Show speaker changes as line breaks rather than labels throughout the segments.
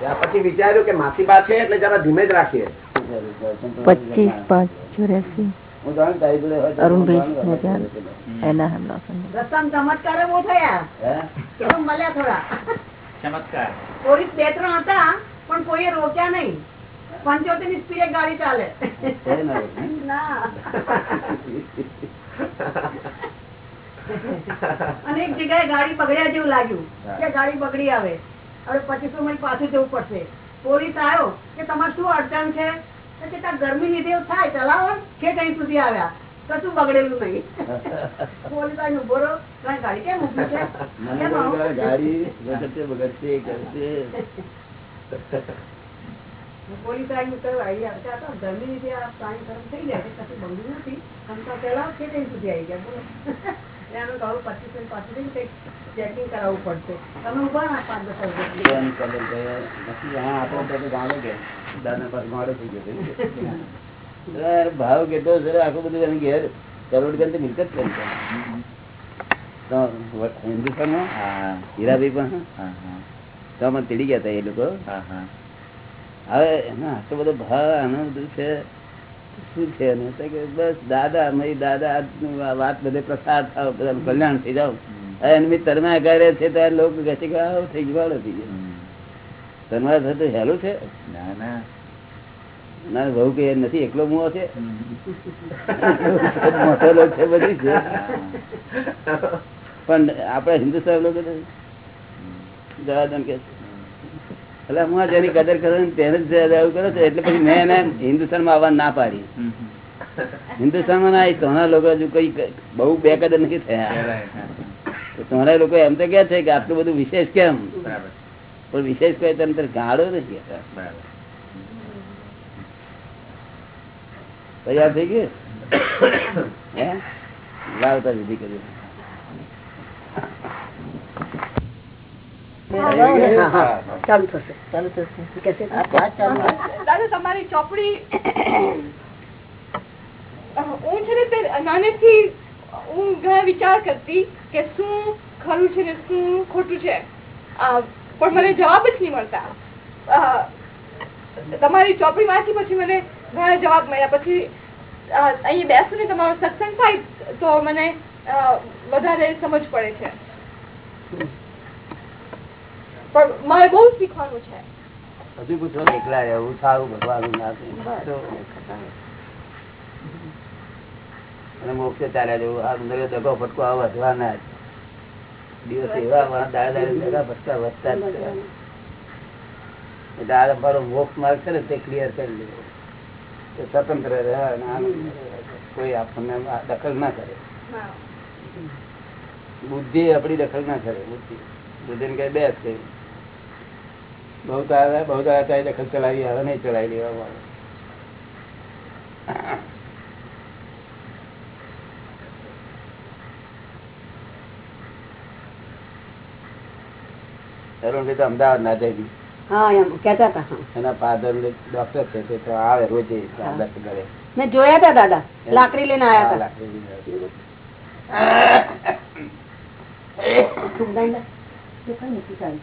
ત્યાર પછી વિચાર્યું કે માસી બા છે એટલે જરા ધીમે જ રાખીએ.
પચીસ પાંચ ચોર્યાસી.
હું જાણું તારી જોડે હોય તો
અરુણભાઈ
જાણું
ને ત્યાં.
હે?
એના હમણાં
રસ્તામાં ચમત્કારો બહુ થયા. તો મળ્યા થોડા.
ચમત્કાર.
પોલીસ બે ત્રણ હતા પણ કોઈએ રોક્યા નહીં. પંચોતેરની સ્પીડે ગાડી ચાલે.
કોઈ ના. હોય,
અને એક જગ્યાએ ગાડી બગડ્યા જેવું લાગ્યું કે ગાડી બગડી આવે. હવે પચીસો મિનિટ પાછું જવું પડશે. પોલીસ આવ્યો કે તમારે શું અડચણ છે? કે ત્યાં ગરમી લીધે થાય ચલાવો કે કઈ સુધી આવ્યા? કશું બગડેલું નહીં. પોલીસ આવીને ઊભો ગાડી કેમ ઊભી છે?
મને
કેમ
કોઈ
આવું?"
કહે ગાડી બગડશે બગડશે કરશે.
પોલીસ આવી ગયા. "આ તો ગરમી આ પાણી ગરમ થઈ જાય છે કશું બગડ્યું નથી. આમ તો પહેલા છે સુધી આવી ગયા. બોલો. એનું કહું પચીસ મિનિટ પાછું જઈને કંઈક ચેકિંગ કરાવવું પડશે. તમે ઊભા ના પાંચ દસ વાગે.
એમ કલર કહે, નથી, હા, આપણો તો કે દાદા પાસે ગાળો થઈ ગયો. ભાવ કેટલો છે? આખું બધું એની ઘેર કરોડ ગંત મિલકત કરી હિન્દુસ્તાનમાં?
હા.
હીરાભાઈ પણ?
હા હા.
તો અમે તેડી ગયા હતા એ લોકો.
હા હા.
હવે આટલો બધો ભાવ આનું બધું છે શું છે બસ દાદા મય દાદા વાત બધે પ્રસાદ થાવ બધા કલ્યાણ થઈ જાવ. એની તરમા કરે છે તો લોકો ઘસી ગયા થઈ ગયો થઈ ગયો. તરમા થતું હેલું છે?
ના ના.
ના બહુ કે નથી એકલો મુવો છે. મોટો લોક છે બધી છે. પણ આપડે હિન્દુસ્તાન લોકો તો જવા દો ને કે છે. એટલે હું જેની કદર કરું તેને જ કરો છો એટલે પછી મેં એને હિન્દુસ્તાનમાં આવવા ના પાડી. હિન્દુસ્તાનમાં ના તોના લોકો હજુ કઈ બહુ બે કદર નથી થયા. તોના લોકો એમ તો કે છે કે આટલું બધું વિશેષ કેમ? પણ વિશેષ કોઈ તંત્ર ગાળો નથી. તૈયાર થઈ ગયું? હે? લાવતા વિધિ કરી
હું છે ને નાનેથી હું ઘણા વિચાર કરતી કે શું ખરું છે ને શું ખોટું છે. પણ મને જવાબ જ નહીં મળતા. તમારી ચોપડી વાંચી પછી મને ઘણા જવાબ મળ્યા. પછી અહીંયા બેસું બેસીને તમારો સત્સંગ થાય તો મને વધારે સમજ પડે છે. પણ મારે બહુ શીખવાનું છે.
હજુ પૂછો એકલા રહેવું સારું ભગવાન અને મોક્ષે ચાલ્યા જવું. આ અંદર દગો ફટકો આ વધવાના જ. દિવસ એવા મારા દાદા દગા ફટકા વધતા જ એટલે આ મારો મોક્ષ માર્ગ છે ને તે ક્લિયર કરી લેવો તે સ્વતંત્ર રહે અને કોઈ આપણને દખલ ના કરે. બુદ્ધિ આપણી દખલ ના કરે બુદ્ધિ. બુદ્ધિ ને કઈ બેસ કઈ બહુ તારા બહુ તારા તારી દખલ ચલાવી આવે નહીં ચલાવી લેવા વાળો અરુણભાઈ તો અમદાવાદ ના જાય
હા એમ કેતા હતા હા.
એના ફાધર ડોક્ટર છે તે તો આવે રોજે
મેં જોયા હતા દાદા લાકડી લઈને આયા
લાકડી લઈને આવે.
હતા સુગંધા દેખાય ને સીતાડી.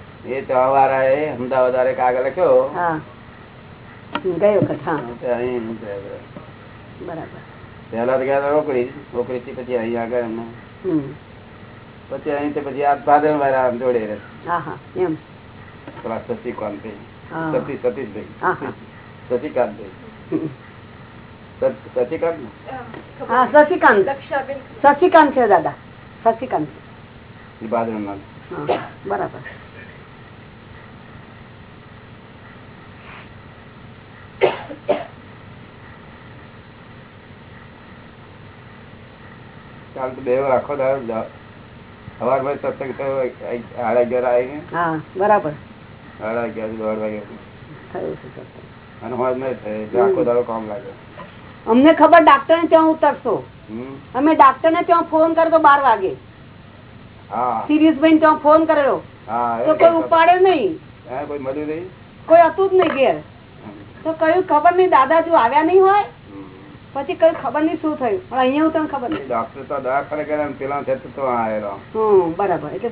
એ ચવાવાળા એ અમદાવાદ કાગળ લખ્યો. ગયો.
બરાબર.
પહેલા તો ગયા રોકડી રોકડી થી પછી અહીં આગળ એમને. પછી અહીં તે પછી આ ભાદર વાળા જોડે રહે. પેલા શશિકાંત. સતી સતીશભાઈ. શશિકાંત
શશિકાંત?
દક્ષાબેન
શશિકાંત. છે દાદા. શશિકાંત. બરાબર.
કાલ તો બે આખો દાડો સવારમાં સત્સંગ થયો સાડા અગિયાર આવીને.
બરાબર.
સાડા અગિયાર દોઢ વાગે
થયું છે
અને હોજ નહીં થાય આખો દાડો કામ લાગે
અમને ખબર ડાક્ટર ને ત્યાં ઉતરશો. અમે ડાક્ટર ને ત્યાં ફોન કરતો બાર વાગે.
સિરીઝ
સિરિયસભાઈ ત્યાં ફોન કરેલો
હા
તો કોઈ ઉપાડે નહીં.
કોઈ મળ્યું નહીં
કોઈ હતું જ નહીં ઘેર. તો કયું ખબર નહીં દાદા જો આવ્યા નહીં હોય. પછી કઈ ખબર નહીં શું થયું. પણ અહીંયા હું તને ખબર નહીં.
ડોક્ટર તો દવાખાને ગયા ને પેલા છે તો આવેલો.
હમ બરાબર એટલે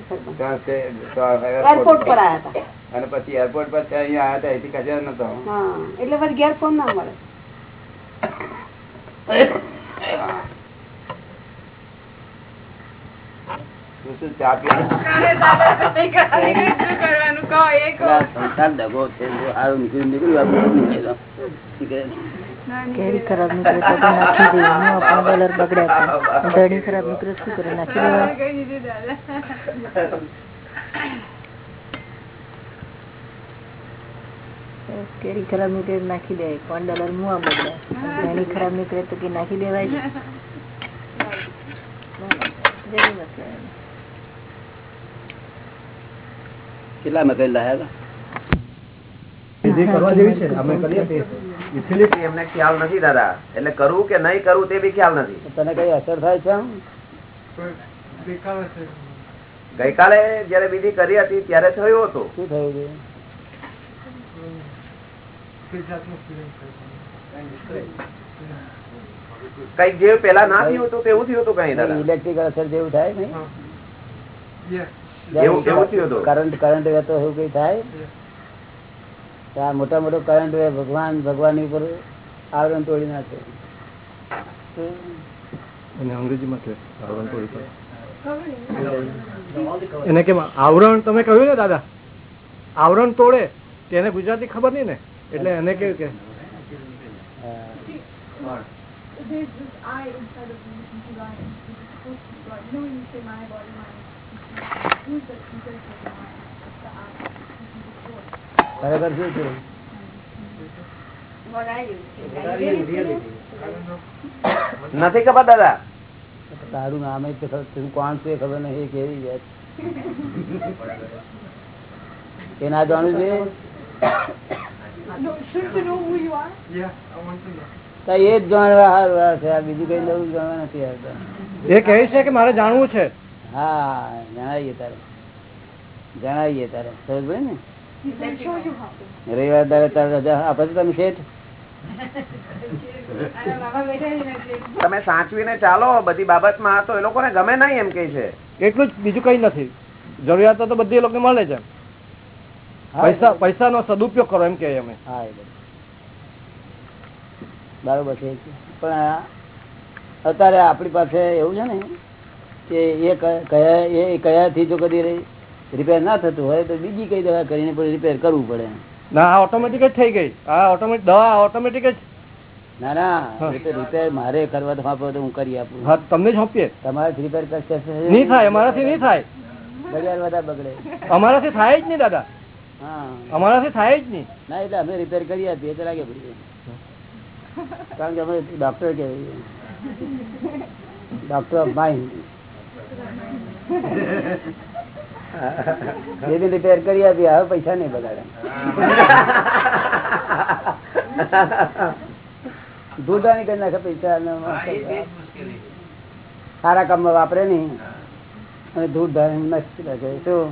એરપોર્ટ પર આવ્યા હતા.
અને પછી એરપોર્ટ પર અહીંયા આવ્યા હતા એથી કશે નતો.
હા એટલે પછી ઘેર ફોન ના મળે.
સંસાર દગો છે હારું નીકળ્યું
કેરી ખરાબ નીકળે તો નાખી દે હું આપણા ડોલર બગડ્યા હતા ધણી ખરાબ નીકળે શું કરે? નાખી દેવા. કેરી ખરાબ નીકળે નાખી દે પણ ડોલર મુઆ બગડે ધણી ખરાબ નીકળે તો કે નાખી દેવાય? છે કરવા જેવી
છે અમે લાયા
એમને ખ્યાલ નથી દાદા એટલે કરવું કે નહીં કરવું તે બી ખ્યાલ નથી
તને કઈ અસર થાય છે.
ગઈકાલે જયારે વિધિ કરી હતી ત્યારે થયું હતું.
શું થયું
કંઈક જે પેલા ના થયું હતું તેવું થયું હતું કઈ દાદા?
ઇલેક્ટ્રિકલ અસર જેવું થાય નહીં?
એવું એવું થયું હતું?
કરંટ કરંટ એવું કઈ થાય? આ મોટા મોટો કરંટ વહે ભગવાન ભગવાન ઉપર આવરણ તોડી નાખે
એને કેમ આવરણ તમે કહ્યું ને દાદા આવરણ તોડે તેને ગુજરાતી ખબર નહીં ને એટલે એને કેવું કે.
You know when you say my body, mind, who's the of the mind? It's the which is the soul.
ખરેખર શું છે?
નથી ખબર દાદા?
તારું નામ જ તું કોણ છે એ ખબર નહીં કેવી એ ના જાણું છે? એ જ જાણવા હારું છે આ બીજું કઈ નવું જાણવા નથી આવતા.
એ કહે છે કે મારે જાણવું છે?
હા જણાવીએ તારે. જણાવીએ તારે. સમજ ને? રવિવાર દાડે તારે રજા આપે છે તમે શેઠ?
તમે સાચવીને ચાલો બધી બાબતમાં તો એ લોકોને ગમે નહીં એમ કે છે.
એટલું જ બીજું કઈ નથી. જરૂરિયાતો તો બધી લોકો મળે છે.
પૈસા
પૈસા નો સદુપયોગ કરો એમ કે અમે.
હા એ બધું. બરોબર છે. પણ આ અત્યારે આપણી પાસે એવું છે ને કે એ કયા એ કયાથી જો કદી રિપેર ના થતું હોય તો બીજી કઈ દવા કરીને પણ રિપેર કરવું પડે.
ના ઓટોમેટિક જ થઈ ગઈ. આ ઓટોમેટિક દવા ઓટોમેટિક જ.
ના ના રિપેર મારે કરવા તો આપો તો હું કરી આપું.
હા તમને સોંપીએ
તમારે રિપેર કરશે.
નહીં થાય અમારાથી નહીં થાય.
ઘડિયાળ બધા બગડે.
અમારાથી થાય જ નહીં દાદા.
હા.
અમારાથી થાય જ નહીં.
ના એટલે અમે રિપેર કરી આપીએ તો લાગે પડી કારણ કે અમે ડોક્ટર કે ડોક્ટર ઓફ માઇન્ડ બે રિપેર કરી આપી હવે પૈસા નહીં બગાડે. ધૂળધાણી કરી નાખે પૈસા સારા કામમાં વાપરે નહીં. અને ધૂળ ધાણી મસ્ત નાખે શું.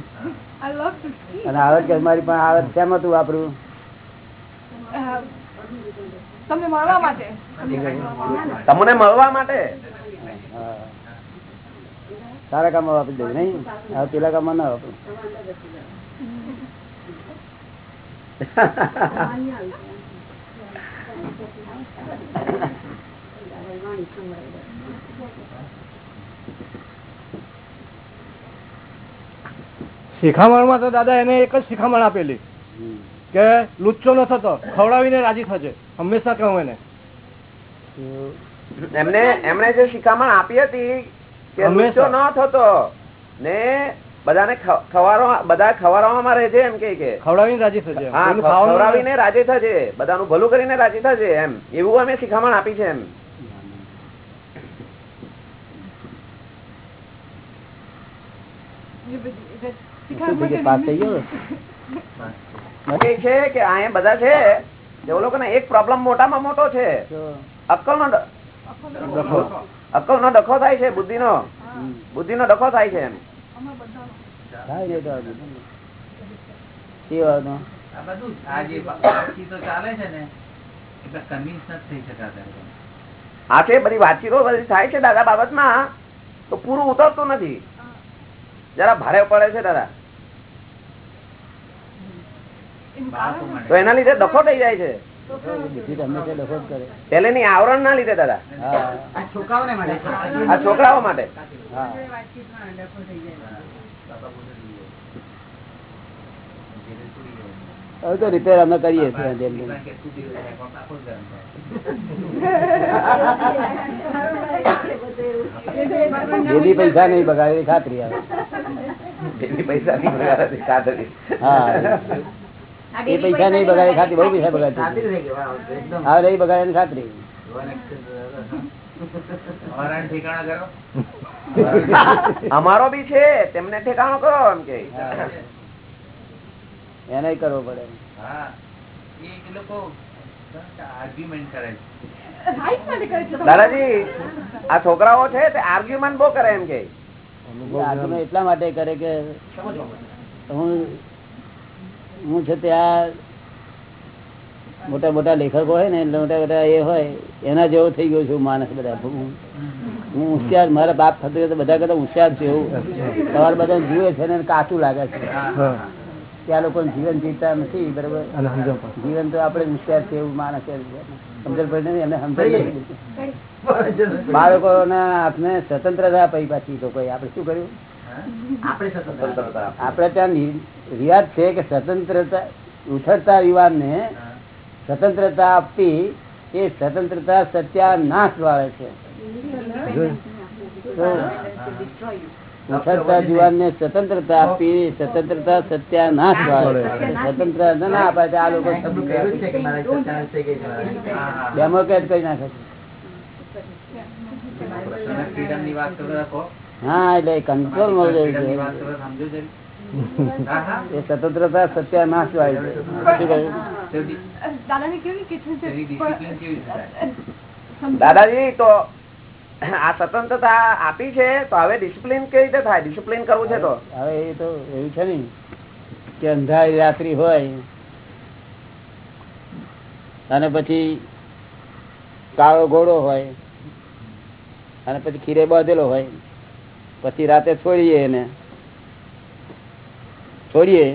અને આવત કે મારી પણ આવત શેમાં તું વાપરું?
તમને મળવા માટે.
તમને મળવા માટે.
સારા કામમાં વાપરી દઉં નહીં? હવે પેલા કામમાં ના
શિખામણમાં તો દાદા એને એક જ શિખામણ આપેલી. કે લુચ્ચો ન થતો ખવડાવીને રાજી થશે હંમેશા કહું એને.
એમને
એમને એમણે જે શિખામણ આપી હતી. લુચ્ચો ન થતો. ને બધાને ખ- ખવારવા બધા ખવારવામાં એમ કે કે.
ખવડાવીને રાજી થશે
હા ખવડાવીને રાજી થશે બધાનું ભલું કરીને રાજી થશે એમ. એવું અમે શિખામણ આપી છે એમ. છે કે અહીંયા બધા છે લોકોને એક પ્રોબ્લેમ મોટામાં મોટો છે. અક્કલ નો
ડખો
અક્કલ નો ડખો થાય છે બુદ્ધિ નો બુદ્ધિ નો ડખો થાય છે એમ.
આ છે
બધી વાતચીતો બધી થાય છે દાદા બાબતમાં તો પૂરું ઉતરતું નથી. જરા ભારે પડે છે દાદા. તો એના લીધે ડખો થઈ જાય છે. પેલેની આવરણ ના લીધે દાદા? આ છોકરાઓ માટે?
હવે તો રિપેર અમે કરીએ છીએ. જેથી પૈસા નહીં બગાડે એ ખાતરી આવે.
એની પૈસા નહીં બગાડે ખાતરી.
હા. એ પૈસા નહીં બગાડે ખાતરી બહુ પૈસા બગાડે. હા રહી બગાડે ખાતરી.
અમારા ઠેકાણા કરો.
અમારો બી છે તેમને ઠેકાણો કરો એમ કે.
એને કરવો પડે.
દાદાજી આ છોકરાઓ છે તે આર્ગ્યુમેન્ટ બહુ કરે એમ કે.
એટલા માટે કરે કે હું હું છે ત્યાં મોટા મોટા લેખકો હોય ને એટલે મોટા મોટા એ હોય એના જેવો થઈ ગયો છું માણસ બધા. હું હું હોશિયાર મારા બાપ થતો બધા કરતા હોશિયાર છે એવું. તમારે બધા જીવે છે ને કાચું લાગે છે. ત્યાં લોકો જીવન જીવતા નથી બરોબર. જીવન તો આપણે હોશિયાર છે એવું માણસ છે. સમજણ પડે નહીં એમને સમજાઈ બાળકોના હાથને સ્વતંત્રતા પૈ પાછી તો કોઈ. આપણે શું કર્યું?
સ્વતંત્રતા.
આપણે ત્યાં નિ- રિવાજ છે કે સ્વતંત્રતા ઉછળતા યુવાનને સ્વતંત્રતા આપવી એ સ્વતંત્રતા સત્યાનાશ વાળે છે. તો ઉછળતા યુવાનને સ્વતંત્રતા આપી સ્વતંત્રતા સત્યાનાશ વાળે છે. સ્વતંત્રતા ના આપે આ લોકો ડેમોક્રેટ કરી નાખે છે. હા એટલે કંટ્રોલ છે
હા હા
એ સ્વતંત્રતા સત્યાનાશ વાળી છે.
દાદાજી તો આ સ્વતંત્રતા આપી છે તો હવે ડિસિપ્લિન કેવી રીતે થાય? ડિસિપ્લિન કરવું છે તો?
હવે એ તો એવું છે ને કે અંધારી રાત્રિ હોય અને પછી કાળો ઘોડો હોય અને પછી ખીરે બાંધેલો હોય. પછી રાતે છોડીએ એને. છોડીએ.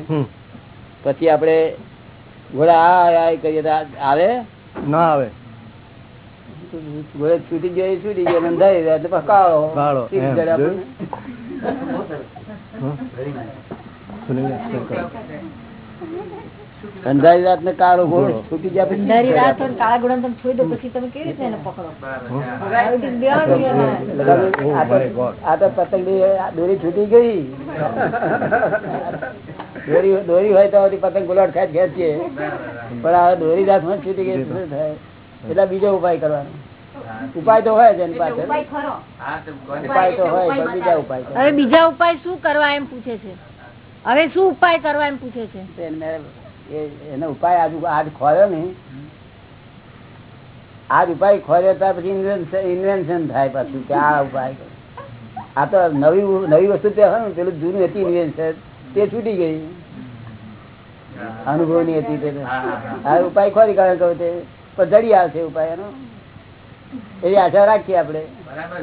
પછી આપડે ઘોડા આ કરીએ આવે?
ના આવે.
ઘોડે છૂટી ગયો એ છૂટી ગયો એટલે પછી કાળો અંધારી રાત ને કાળો ઘોડો છૂટી ગયા
અંધારી રાત અને કાળા ઘોડાને તમે છોડી દો પછી તમે કેવી રીતે એને પકડો?
Oh
આ તો- પતંગ દોરી છૂટી ગઈ. દોરી દોરી હોય તો પતંગ ગુલાટ ખાઈ ખેંચીએ. પણ આ દોરી રાતમાં છૂટી ગઈ શું થાય? એટલે બીજો ઉપાય કરવાનો. ઉપાય તો હોય
જેની કોને-
ઉપાય તો હોય બીજા ઉપાય.
હવે બીજા ઉપાય શું કરવા એમ પૂછે છે? હવે શું ઉપાય કરવા એમ પૂછે છે?
એને એનો ઉપાય આજ આજ ખોર્યો ને આજ ઉપાય ખોર્યો ત્યાર પછી ઇન્વેન્શન થાય પાછું કે આ ઉપાય. આ તો નવી નવી વસ્તુ તે હોય ને પેલું જૂનું હતી ઇન્વેન્શન તે છૂટી ગઈ. અનુભવની હતી તે આ ઉપાય ખોરી કારણ કહું તે પણ જડી આવશે ઉપાય એનો. એવી આશા રાખીએ આપણે.
બરાબર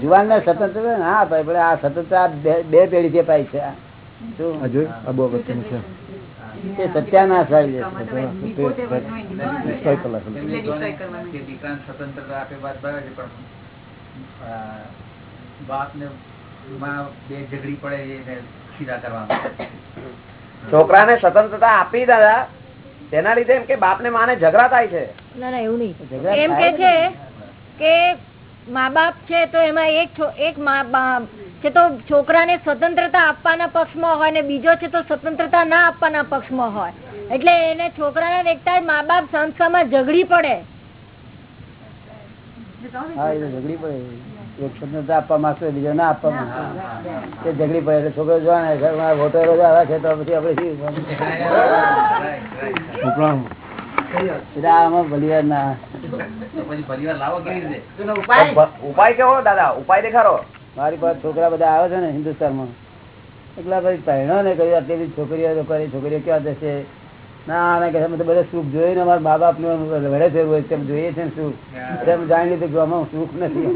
જુવાન ને સ્વતંત્ર ના ભાઈ પણ આ સ્વતંત્રતા બે- પેઢી થી અપાય છે આ. શું?
આ જોયું? આ બહુ અગત્યનું છે
તે સત્યાનાશ વાળી જશે
Destroy કલાક.
એમને કોને કે દીકરાને સ્વતંત્રતા આપે વાત બરાબર છે પણ બાપ ને માં બે પડે એને સીધા કરવામાં
છોકરાને સ્વતંત્રતા આપી દાદા તેના લીધે એમ કે બાપ ને માને ઝઘડા થાય છે
ના ના એવું નહીં એમ કે છે કે મા બાપ છે તો એમાં એક એક મા બાપ છે તો છોકરાને સ્વતંત્રતા આપવાના પક્ષમાં હોય ને બીજો છે તો સ્વતંત્રતા ના આપવાના પક્ષમાં હોય. એટલે એને છોકરાને દેખતા જ મા બાપ સંસ્થામાં ઝઘડી પડે.
ઝઘડી પડે. એક સ્વતંત્રતા આપવા માંગતો બીજો ના આપવા માંગતો એ ઝઘડી પડે એટલે છોકરો જોવા વોટરો આવે છે તો પછી આપડે શું?
ઉપાય. કેવો દાદા? ઉપાય દેખાડો.
મારી પાસે છોકરા બધા આવે છે ને હિન્દુસ્તાનમાં. એટલા પછી પહેણો ને કહ્યું આટલી બધી છોકરીઓ છોકરીઓ ક્યાં જશે? ના આને કહે તો બધા સુખ જોયું ને અમારા મા બાપનું વડે છે રોજ તેમ જોઈએ છે ને સુખ. એટલે જાણી લીધું કે આમાં સુખ નથી.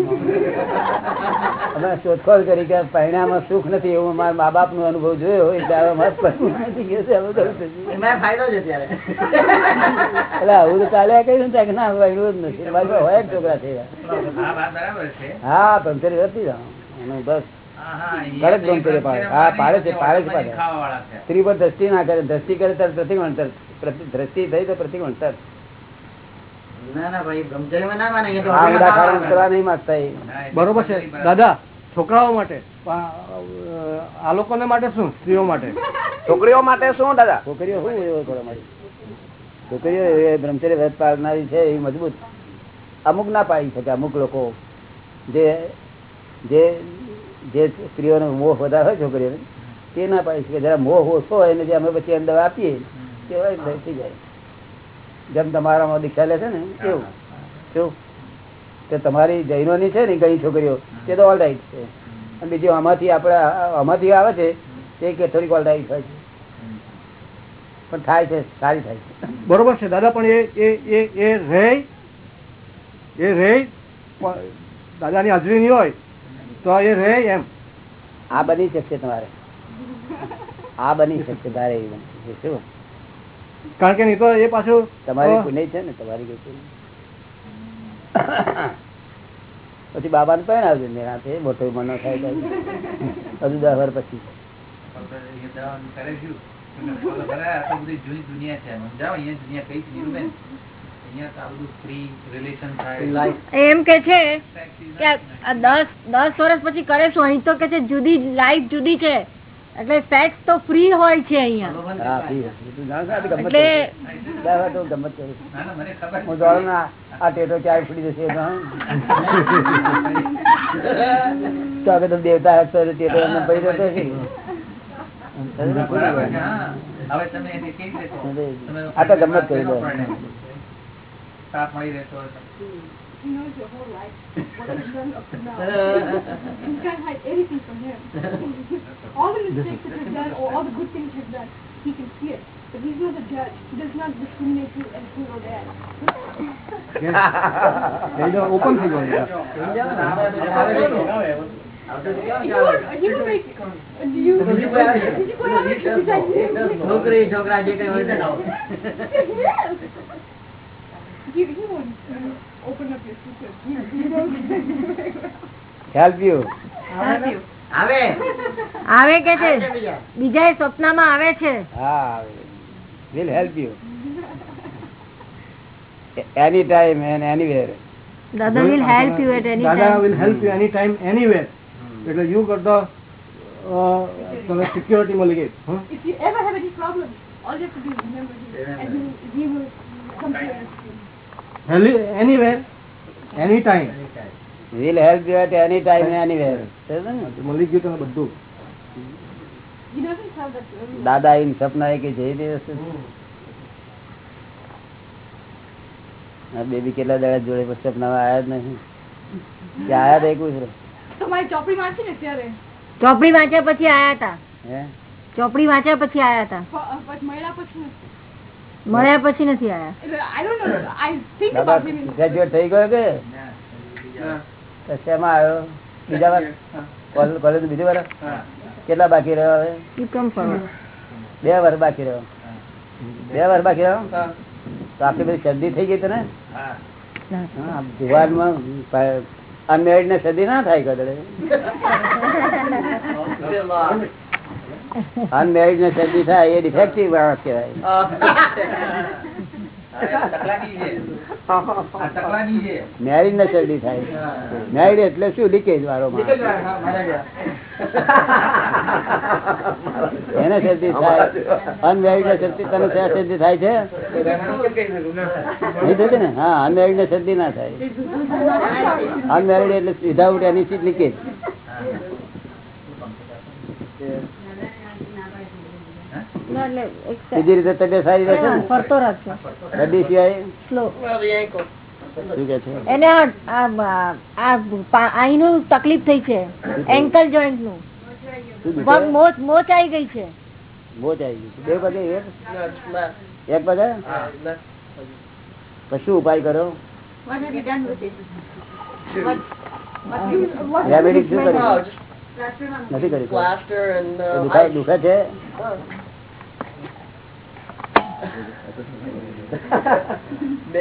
અમે શોધખોળ કરી કે પરિણામમાં સુખ નથી એવું અમારા મા બાપ નો અનુભવ જોયો હોય ત્યારે અમારે પરિણામ નથી ગયો છે. એટલે આવું તો ચાલ્યા કહ્યું ને કે ના વળ્યું જ નથી. મારી હોય જ છોકરા છે. હા પંચરી હતી. બસ
હા, હા,
કરે પાડે. હા, પાડે છે, પાડે છે પાડે. સ્ત્રી પર દ્રષ્ટિ ના કરે દ્રષ્ટિ કરે ત્યારે પ્રતિકોણ. દ્રષ્ટિ થઈ તો
પ્રતિકોણ તર
બરોબર છે. દાદા છોકરાઓ માટે આ- આ લોકોને માટે શું સ્ત્રીઓ માટે?
છોકરીઓ માટે શું દાદા?
છોકરીઓ શું એવો છોકરીઓ એ બ્રહ્મચર્ય વ્રત પાડનારી છે એ મજબૂત. અમુક ના પાડી શકે અમુક લોકો. જે જે જે સ્ત્રીઓનો મોહ વધારે હોય છોકરીઓને, તે ના પાડી શકે. જરા મોહ ઓછો હોય ને જે અમે પછી અંદર આપીએ, તે થઈ જાય. જેમ તમારામાં દીક્ષા છે ને, એવું. કેવું તે તમારી જૈનોની છે ને ઘણી છોકરીઓ, તે તો ઓલ રાઈટ છે. અને બીજું આમાંથી આપણે, આમાંથી આવે છે, તે કે થોડીક ઓલ રાઈટ હોય છે. પણ થાય છે, સારી થાય છે.
બરોબર છે, દાદા, પણ એ એ એ એ રહે, એ પણ દાદાની હાજરી નહીં હોય તો એ રહે એમ.
આ બની શકશે તમારે. આ બની શકશે તારે શું?
કારણ કે નહીં તો એ પાછું
તમારી પુણ્ય છે ને તમારી કઈ પછી બાબા ને પણ આવજો નિરાંતે મોટો મનો થાય હજુ દસ વર્ષ પછી.
દુનિયા છે?
એમ કે છે કે દસ દસ વર્ષ પછી કરે શું? અહીં તો કે છે જુદી લાઈફ જુદી છે. એટલે સેક્સ તો ફ્રી હોય છે અહીંયા. એટલે
દેવતા.
હવે? તમે
આ તો ગમત કરી દો.
તાપ મળી રહેતો હોય તો.
He knows your whole life, what you've done up to now. you can't hide anything from him. all the mistakes that you've done, or all the good things you've done, he can see it. But he's not the judge. He does not discriminate you as good or bad.
Open થઈ ગયો
You would, he would make, do you, did you put on it? Besides him?
છોકરી છોકરા જે કઈ હોય તે.
Yes. He, he won't uh, open up your secrets. He, he knows.
Help you.
આવે કે છે બીજા સપનામાં આવે છે
હા will help you any time and anywhere
Dada will help you at any
Dada will help you any time anywhere એટલે you કરતા તમે સિક્યોરિટી મળી ગઈ હં?
If you ever have any problems, all you have to do is remember him, and he will,
anywhere any time
will help you at any time anywhere.
મળી ગયું તમે બધું.
He doesn't have that.
દાદા એમ સપના કે જઈ દિવસ baby કેટલા દાડા જોડે સપના આયા જ નહીં. આયા તો એકું
ચોપડી વાંચી ને ત્યારે?
ચોપડી વાંચ્યા પછી આયા હતા ચોપડી વાંચ્યા પછી આયા હતા
મળ્યા પછી.
મળ્યા પછી નથી
ગ્રેજ્યુએટ થઈ ગયો કે? શેમાં આવ્યો? બીજા વાર કોલેજ કોલેજ બીજી વાર કેટલા બાકી રહ્યો હવે? બે વાર બાકી રહ્યો. બે વાર બાકી રહ્યો? તો આટલી બધી શરદી થઈ ગઈ તને? હા. જુવાનમાં અનમેરિડ ને શરદી ના થાય કદડે અનમેરિડ ને શરદી થાય એ ડિફેક્ટિવ માણસ કહેવાય. મેરિડ ને શરદી થાય. મેરિડ એટલે શું? લીકેજ વાળો એને શરદી થાય. અનમેરિડ ને શરદી તને શરદી થાય છે? નહીં થતી ને? હા અનમેરિડ ને શરદી ના થાય. અનમેરિડ એટલે સીધા એની સીટ લીકેજ
ના,
બીજી રીતે તબિયત સારી રહેશે
ફરતો રાખજો.
શરદી સિવાય?
સ્લો
શું
એને અહીંનું તકલીફ થઈ છે. એન્કલ
જોઈન્ટનું?
મોચ મોચ આવી ગઈ છે.
મોજ આવી ગઈ બે પગે એક? એક પગે? પછી ઉપાય કર્યો રેમેડી શું કર્યું નથી કર્યું દુખાય દુખે છે?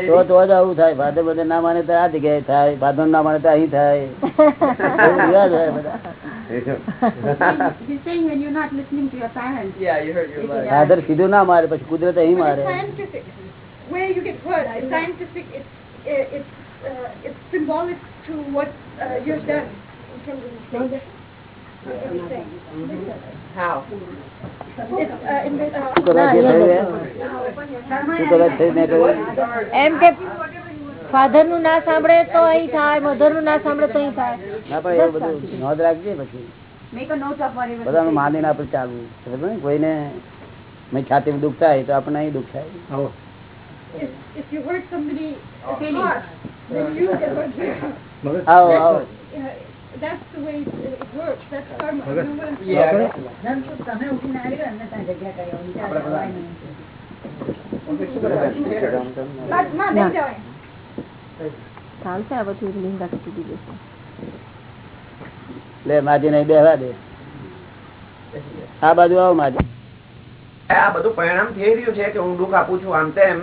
તો તો જ આવું થાય ફાધર બધે ના માને તો આ જગ્યાએ થાય ના માને તો અહીં થાય સીધું ના મારે પછી કુદરત અહીં મારે
it's scientific. Where you get hurt, it's scientific. It's uh, it's uh, it's symbolic to what uh, you've done in terms of
એમ કે ફાધરનું ના સાંભળે તો અહીં થાય મધરનું ના સાંભળે તો અહીં થાય.
ના પણ એવું બધું નોંધ રાખજે પછી. બધાનું માનીને આપણે ચાલવું. કોઈને મેં છાતીમાં દુઃખ થાય તો આપણને અહીં દુઃખ થાય.
if if you hurt somebody then you get hurt. That's the way it, it works. That's karma. You know what I'm saying?
Yeah.
તમે ઉઠીને આવી ગયો એમને ત્યાં જગ્યા કરી આવો. વિચાર કરવાય નહીં.
ચાલશે આ બધું લિંગા તૂટી જશે
લે માજી નહીં બેહવા દે આ બાજુ આવો માજી
આ બધું પરિણામ થઈ રહ્યું છે કે હું દુઃખ આપું છું આમ તેમ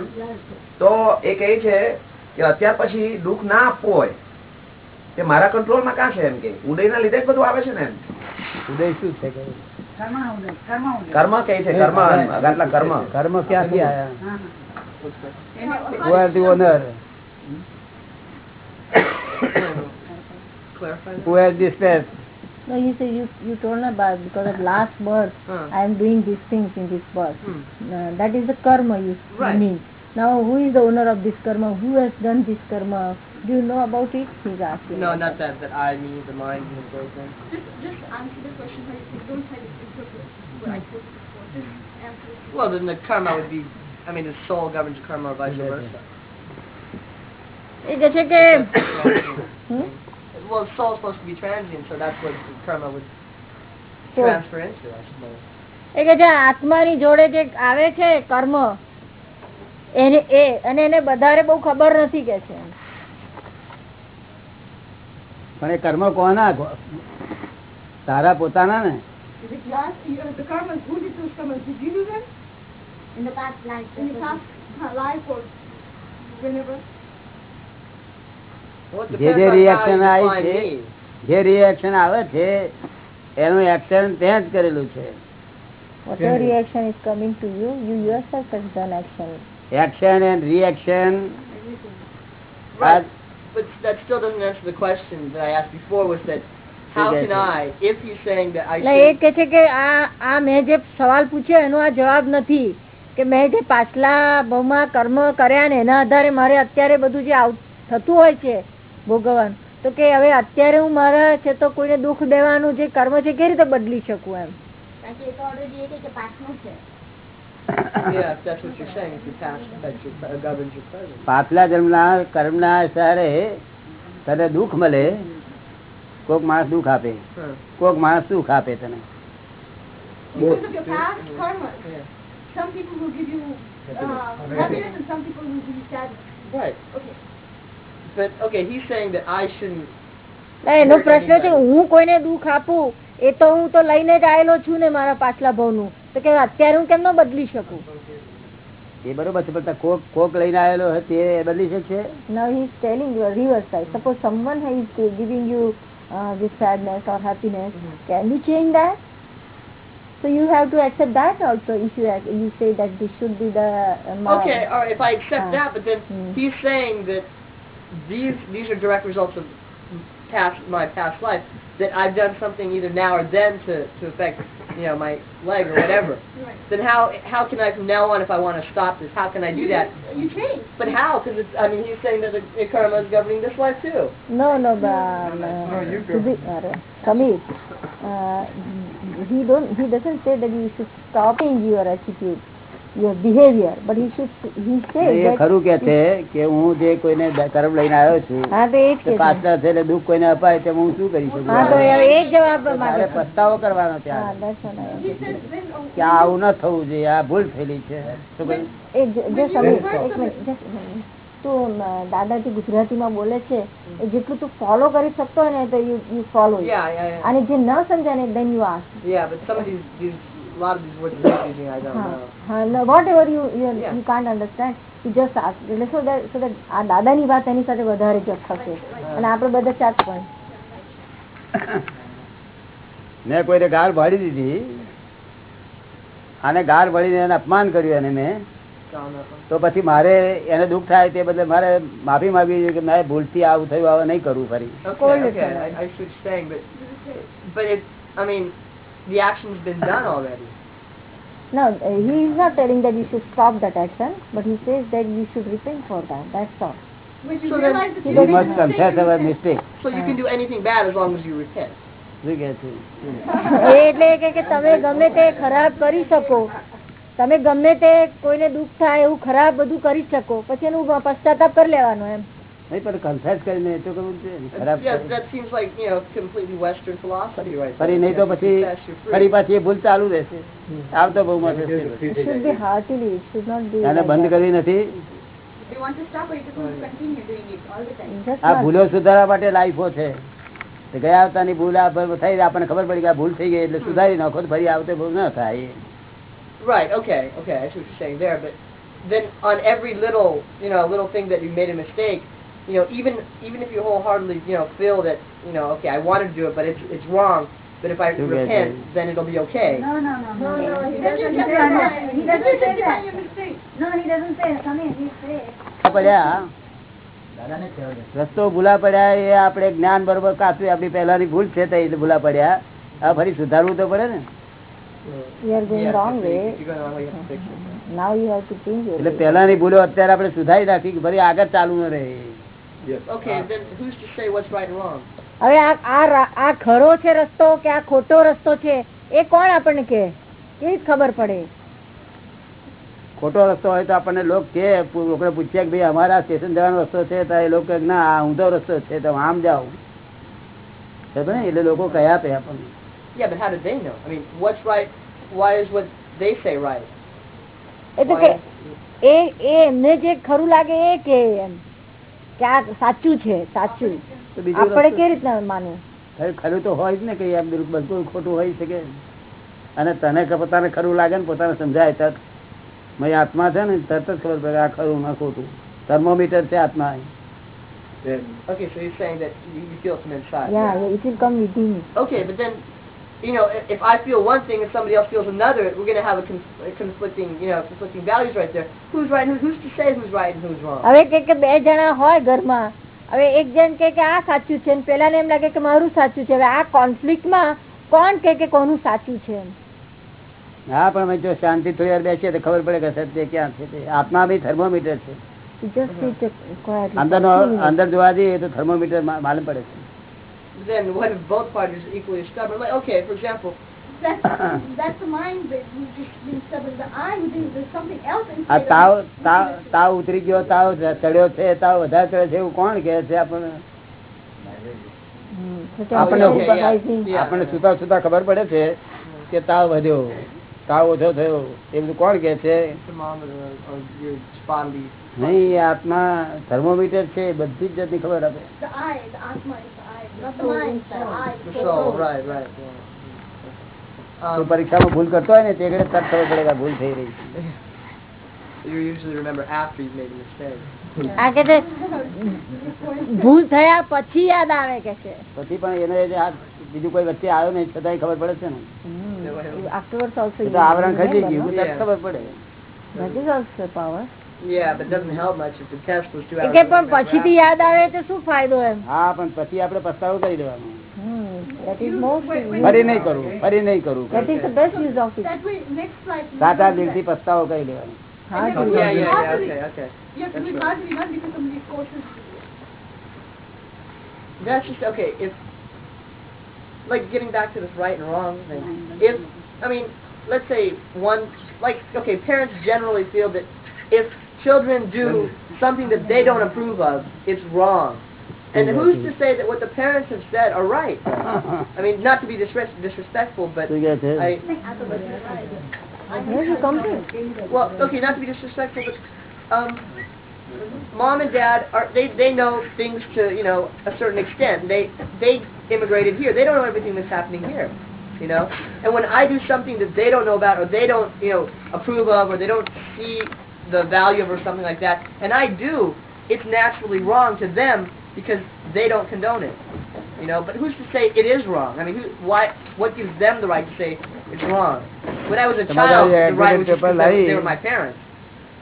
તો એ કહે છે કે અત્યાર પછી દુઃખ ના આપવું હોય કે મારા કંટ્રોલમાં કાં છે એમ કે ઉદયના લીધે જ બધું આવે છે ને એમ
ઉદય શું છે કે
કર્મા ઉદય, કર્મા ઉદય.
કર્મ કહે છે કર્મ આટલા કર્મ
કર્મ ક્યાંથી આયા
હા, હા.
Who are the owner? Who has this pest?
No, you say you you told me about because of last birth I am doing these things in this birth. Uh, that is the karma you mean. Now who is the owner of this karma? Who has done this karma? Do you know about it? He's asking.
No,
about
not that, that I, me, the mind, and those things.
Just, just answer the question how you think. Don't try to interpret what I said before. Just answer it.
Well, then the karma would be, I mean, the soul governs karma or vice versa.
એ કહે છે કે હમ?
Well, the soul's supposed to be transient, so that's what the karma would
So-
transfer into, I suppose.
એ કે જે આત્માની જોડે જે આવે છે કર્મ એને એ અને એને વધારે બહુ ખબર નથી કે છે
પણ એ કર્મ કોના તારા પોતાના ને
uh,
જે જે રિએક્શન
you
છે જે રિએક્શન આવે છે એનું એક્શન ત્યાં જ કરેલું છે
whatever reaction is coming to you you yourself has done action
action and reaction
Right. But that still doesn't answer the question that I asked before was that how can I, if he's saying that I
should... એ કે છે કે આ આ મેં જે સવાલ પૂછ્યો એનો આ જવાબ નથી કે મેં જે પાછલા ભાવમાં કર્મ કર્યા ને એના આધારે મારે અત્યારે બધું જે થતું હોય છે ભોગવવાનું. તો કે હવે અત્યારે હું મારા છે તો કોઈને દુઃખ દેવાનું જે કર્મ છે કેવી રીતે બદલી શકું એમ?
પાછલા જન્મના કર્મના આધારે તને દુઃખ મળે કોક માણસ દુઃખ આપે. કોક માણસ સુખ આપે તને
Because of your past karmas. Some people will give you uh, happiness and some people will give you sadness.
Right.
Okay.
But, okay, he's saying that I shouldn't,
ના, એનો પ્રશ્ન છે હું કોઈને દુઃખ આપું એ તો હું તો લઈને જ આવેલો છું ને મારા પાછલા ભાવનું તો કે અત્યારે હું કેમ ન બદલી શકું
એ બરોબર છે પણ કોક કોક લઈને આવેલો હોય તે બદલી શકશે
reverse side. Suppose someone is giving you uh, this sadness or happiness, can you change that? So you have to accept that also if you ac- you say that this should be the uh, ma-
Okay, all right. If I accept
Ah.
that, but then
Hmm.
he's saying that these these are direct results of past my past life. That I've done something either now or then to to affect you know my leg or whatever.
Right.
Then how how can I from now on if I want to stop this? How can I do that?
You change.
But how? Because it's I mean he's saying that the, the karma is governing this life too.
No, no, but uh, to be, uh, Samir, uh, he don't. He doesn't say that you should stopping your attitude, your Gujarati માં he should. He says
એ ખરું કે છે કે હું જે કોઈને કર્મ લઈને આવ્યો છું
હા તો એ જ
તે
છે.
એટલે દુઃખ કોઈને અપાય તો હું શું કરી
હા તો એ જવાબ માંગે
પસ્તાવો કરવાનો
હા,
ત્યાં
that's what I-
He says then
કે આવું ન થવું જોઈએ આ ભૂલ થયેલી છે
એ જો સમીર, એક મિનિટ, just a minute. તું દાદાજી ગુજરાતીમાં બોલે છે એ જેટલું તું ફોલો કરી શકતો હોય ને તો યુ યુ ફોલો. અને જે ન સમજાય ને
then
you ask whatever you you
Yeah.
Can't understand you just ask એટલે સો દેટ સો દેટ આ દાદાની વાત એની સાથે વધારે જગ થશે અને આપણે બધા ચાર પોઈન્ટ
મેં કોઈને ગાળ ભાડી દીધી. અને ગાર ભળીને એને અપમાન કર્યું એને મેં.
that.
તો. પછી મારે એને દુઃખ થાય તે બદલે મારે માફી માંગવી કે મેં ભૂલથી આવું થયું આવે નહીં કરવું ફરી.
The action's been done already.
No, uh, he is not telling that you should stop that action, but he says that you should repent for that. That's all.
Which you
So then-
realize that
You
you
must confess our mistake.
So you can do anything bad as long as you repent.
એટલે કે કે તમે ગમે તે ખરાબ કરી શકો તમે ગમે તે કોઈને દુઃખ થાય એવું ખરાબ બધું કરી શકો પછી એનું પશ્ચાતાપ કરી લેવાનું એમ
નહીં પણ કન્ફેસ કરીને એ તો છે? ફરી નહીં તો પછી. ફરી પાછી એ ભૂલ ચાલુ રહેશે આવતો બહુ બંધ. કરવી નથી આ ભૂલો સુધારવા માટે લાઈફો છે ગયા આવતાની ભૂલ થઈ આપણને ખબર પડી કે આ ભૂલ થઈ ગઈ એટલે સુધારી નાખો તો ફરી આવતે ભૂલ ન થાય
Right. Okay. Okay. I see what you're saying there, but then on every little, you know, little thing that you made a mistake, you know, even even if you wholeheartedly, you know, feel that, you know, okay, I wanted to do it, but it's it's wrong. But if I
You
repent, then it'll be okay.
No, no, no, no.
No, no, he
He
doesn't
doesn't
say that.
that. He doesn't say that. No, he doesn't say. Come in, he says.
પડ્યા રસ્તો ભૂલા પડ્યા એ આપણે જ્ઞાન બરોબર કાચું આપણી પહેલાની ભૂલ છે તે એટલે ભૂલા પડ્યા આ ફરી સુધારવું તો પડે ને એટલે પહેલાની ભૂલો અત્યારે આપણે સુધારી નાખી કે ફરી આગળ ચાલુ ન રહે
Okay. Then who's to say what's right and wrong?
હવે આ આ ખરો છે રસ્તો કે આ ખોટો રસ્તો છે એ કોણ આપણને કે કેવી ખબર પડે
ખોટો રસ્તો હોય તો આપણને લોક કે લોકોને પૂછ્યા કે ભાઈ અમારા સ્ટેશન જવાનો રસ્તો છે તો એ લોકો ના આ ઊંધો રસ્તો છે તો આમ જાઓ ને? એટલે લોકો કહ્યા પે આપણને
Yeah, but how do they know? I mean, what's right? Why is what they say right?
એટલે કે એ એ એમને જે ખરું લાગે એ કે એમ કે આ સાચું છે સાચું. આપણે કેવી રીતના માનવું?
ખરું- ખરું તો હોય જ ને કઈ બિલકુલ બધું ખોટું હોય શકે. અને તને પોતાને ખરું લાગે ને પોતાને સમજાય તરત. મારી આત્મા છે ને તરત જ ખબર પડે આ ખરું ના ખોટું. થર્મોમીટર છે આત્મા
Okay, so you're saying that you, you feel it from inside.
Yeah it will come within
Okay, but then, you know, if, if I feel one thing and somebody else feels another, we're going to have a, conf- a conflicting, you know, conflicting values right there. Who's right? and Who, who's to say who's right and who's wrong?
હવે કે કે બે જણા હોય ઘરમાં હવે એક જણ કે કે આ સાચું છે ને પેલાને એમ લાગે કે મારું સાચું છે હવે આ કોન્ફ્લિક્ટમાં કોણ કે કે કોનું સાચું છે
હા પણ જો શાંતિ થોડી વાર બેસીએ તો ખબર પડે કે સત્ય ક્યાં છે તે આત્મા બી થર્મોમીટર છે. અંદર અંદર જોવા જઈએ તો થર્મોમીટર માલુમ પડે છે
Then what if both parties are equally stubborn? Like, okay, for example,
That's, that's the mind that who's just being stubborn. The I who thinks there's something else
આ
inside
તાવ
of me.
તાવ તાવ ઉતરી ગયો તાવ ચડ્યો છે તાવ વધારે ચડે છે એવું કોણ કે છે આપણને
હમ. So
આપણને
temporary
Okay, yeah.
supervising.
Yeah.
આપણને સુતા સુતા ખબર પડે છે કે તાવ વધ્યો તાવ ઓછો થયો એ બધું કોણ કે છે નહીં આત્મા થર્મોમીટર છે બધી જ જાતની ખબર આપે
Um,
પરીક્ષામાં ભૂલ કરતો હોય ને તે ઘડે તરત ખબર પડે કે ભૂલ થઈ રહી છે
ભૂલ થયા પછી યાદ આવે કે છે
પછી પણ એને બીજું કોઈ વચ્ચે આવ્યો નહીં છતાંય ખબર પડે છે ને આવરણ ખસી ગયું ખબર પડે
that is also power
Yeah, but it doesn't help much if the test was two
A
hours.
કે
long.
પણ પછીથી યાદ આવે તો શું ફાયદો એમ
હા પણ પછી આપણે પસ્તાવો કરી દેવાનો
Hmm, that is most
ફરી નહીં કરવું ફરી નહીં કરવું
that is the best use of it
That way, next flight.
સાચા દિલથી પસ્તાવો કરી દેવાનો
Hard
And
to
Yeah,
use.
yeah, yeah, okay, okay.
You have to do it heartily, not because somebody forces you.
That's just okay. If like getting back to this right and wrong thing. If I mean, let's say one like okay, parents generally feel that if children do something that they don't approve of, it's wrong. And who's to say that what the parents have said are right? I mean, not to be disrespectful, but I...
Where's your comfort?
Well, okay, not to be disrespectful, but um, mom and dad are they they know things to you know a certain extent. They they immigrated here. They don't know everything that's happening here, you know. And when I do something that they don't know about or they don't you know approve of or they don't see the value of or something like that, and I do, it's naturally wrong to them because they don't condone it. You know, but who's to say it is wrong? I mean, who, why? What gives them the right to say it's wrong? When I was a
તમારે
child,
આ
the right was just
agreement
because they,
paper
they
લાવી.
were my parents.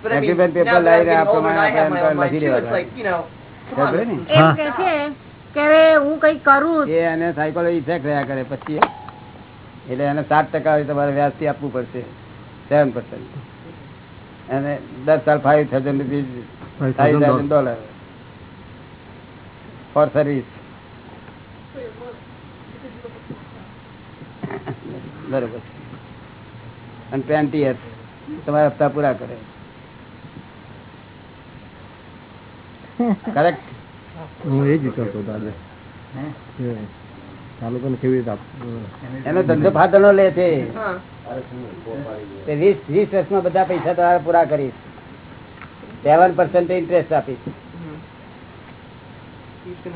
But I mean,
Agreement paper
now that I'm
લાવીને
getting
આ
older and I have my
પ્રમાણે
own mind
લખી
too, it's
દેવાના.
like, you know, come on.
ખબર ને?
એમ કે છે કે હવે હું કઈ કરું
એ એને સાયકોલોજી ઇફેક્ટ રહ્યા કરે પછી એટલે એને સાત ટકા તમારે વ્યાજથી આપવું પડશે સેવન પર્સન્ટ અને દસ સાલ five thousand rupees five thousand dollar for service બરોબર. અને ટ્વેન્ટી યર્સ તમારા હપ્તા પૂરા કરે. કરેક્ટ
હું એ જ વિચારતો હતો કે ચાલુ કેવી રીતે આપવું
એનો ધંધો ફાધરનો લે છે. વીસ વીસ વર્ષમાં બધા પૈસા તમારે પૂરા કરીશ. સેવન પર્સન્ટ ઇન્ટરેસ્ટ આપીશ.